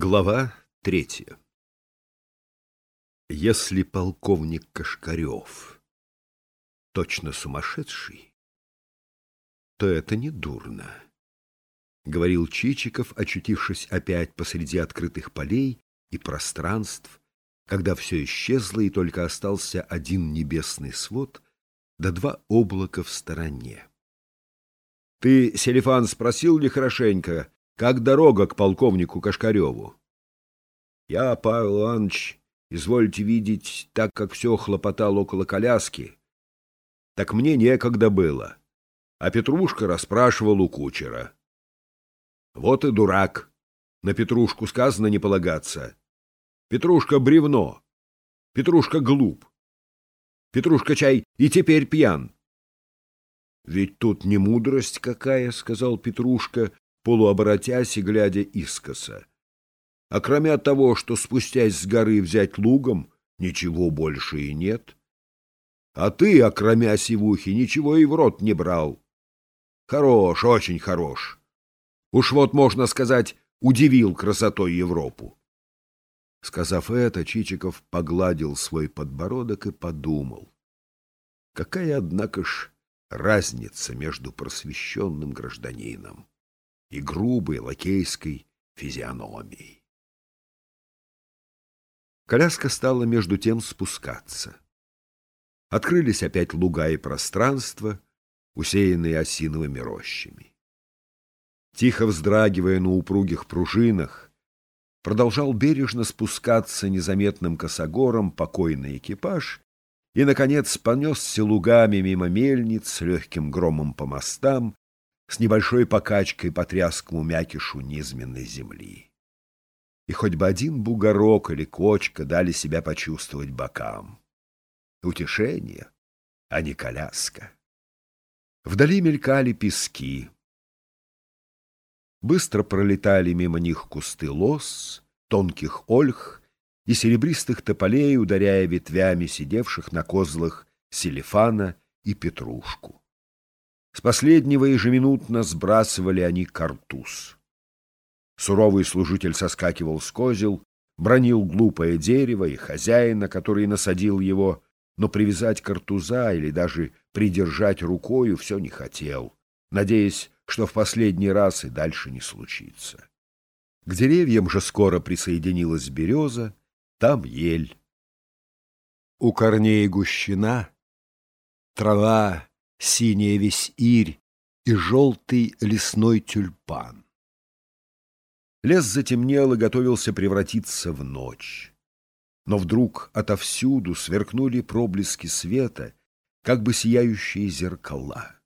Глава третья Если полковник Кашкарев точно сумасшедший, то это не дурно, — говорил Чичиков, очутившись опять посреди открытых полей и пространств, когда все исчезло и только остался один небесный свод да два облака в стороне. — Ты, Селифан, спросил ли хорошенько, как дорога к полковнику Кашкареву? Я, Павел Иванович, извольте видеть, так как все хлопотал около коляски, так мне некогда было. А Петрушка расспрашивал у кучера. Вот и дурак. На Петрушку сказано не полагаться. Петрушка бревно. Петрушка глуп. Петрушка чай и теперь пьян. — Ведь тут не мудрость какая, — сказал Петрушка, полуоборотясь и глядя искоса. А кроме того, что спустясь с горы взять лугом, ничего больше и нет. А ты, окромя сивухи, ничего и в рот не брал. Хорош, очень хорош. Уж вот, можно сказать, удивил красотой Европу. Сказав это, Чичиков погладил свой подбородок и подумал. Какая, однако ж, разница между просвещенным гражданином и грубой лакейской физиономией. Коляска стала между тем спускаться. Открылись опять луга и пространства, усеянные осиновыми рощами. Тихо вздрагивая на упругих пружинах, продолжал бережно спускаться незаметным косогором покойный экипаж и, наконец, понесся лугами мимо мельниц с легким громом по мостам, с небольшой покачкой по тряскому мякишу низменной земли. И хоть бы один бугорок или кочка дали себя почувствовать бокам. Утешение, а не коляска. Вдали мелькали пески. Быстро пролетали мимо них кусты лос, тонких ольх и серебристых тополей, ударяя ветвями сидевших на козлах селефана и петрушку. С последнего ежеминутно сбрасывали они картуз. Суровый служитель соскакивал с козел, бронил глупое дерево и хозяина, который насадил его, но привязать картуза или даже придержать рукою все не хотел, надеясь, что в последний раз и дальше не случится. К деревьям же скоро присоединилась береза, там ель. У корней гущина, трава синяя весь ирь и желтый лесной тюльпан. Лес затемнел и готовился превратиться в ночь. Но вдруг отовсюду сверкнули проблески света, как бы сияющие зеркала.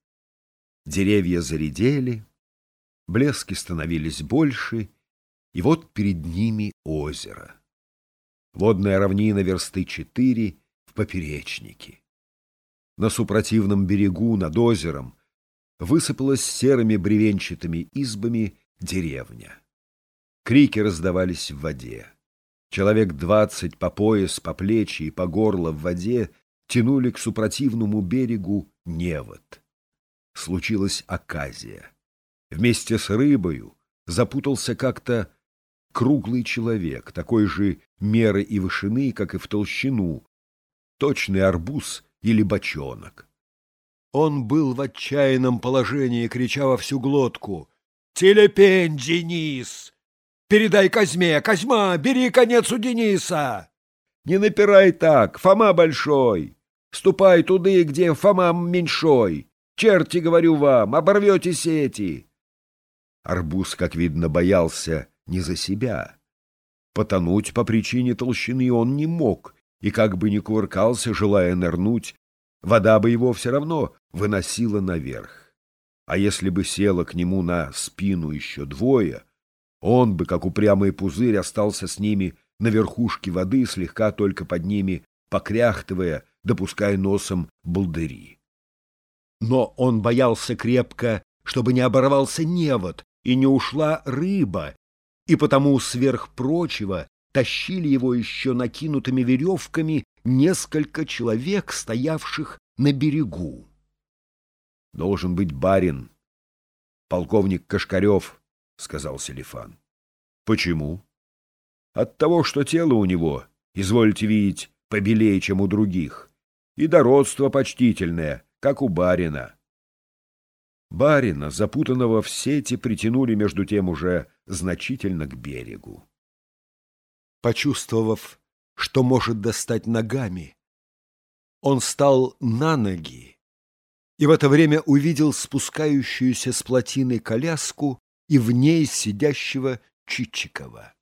Деревья заредели, блески становились больше, и вот перед ними озеро. Водная равнина версты четыре в поперечнике на супротивном берегу над озером высыпалась серыми бревенчатыми избами деревня. Крики раздавались в воде. Человек двадцать по пояс, по плечи и по горло в воде тянули к супротивному берегу невод. Случилась оказия. Вместе с рыбою запутался как-то круглый человек, такой же меры и вышины, как и в толщину, точный арбуз или бочонок. Он был в отчаянном положении, крича во всю глотку. «Телепень, Денис! Передай Козьме! Козьма, бери конец у Дениса!» «Не напирай так! Фома большой! Ступай туды, где Фома меньшой! Черти, говорю вам, оборвете сети!» Арбуз, как видно, боялся не за себя. Потонуть по причине толщины он не мог и как бы ни кувыркался, желая нырнуть, вода бы его все равно выносила наверх. А если бы села к нему на спину еще двое, он бы, как упрямый пузырь, остался с ними на верхушке воды, слегка только под ними покряхтывая, допуская носом булдыри. Но он боялся крепко, чтобы не оборвался невод и не ушла рыба, и потому сверх прочего тащили его еще накинутыми веревками несколько человек, стоявших на берегу. — Должен быть барин, полковник Кашкарев, — сказал Селифан. — Почему? От того, что тело у него, извольте видеть, побелее, чем у других, и дородство почтительное, как у барина. Барина, запутанного в сети, притянули между тем уже значительно к берегу. Почувствовав, что может достать ногами, он стал на ноги и в это время увидел спускающуюся с плотины коляску и в ней сидящего Чичикова.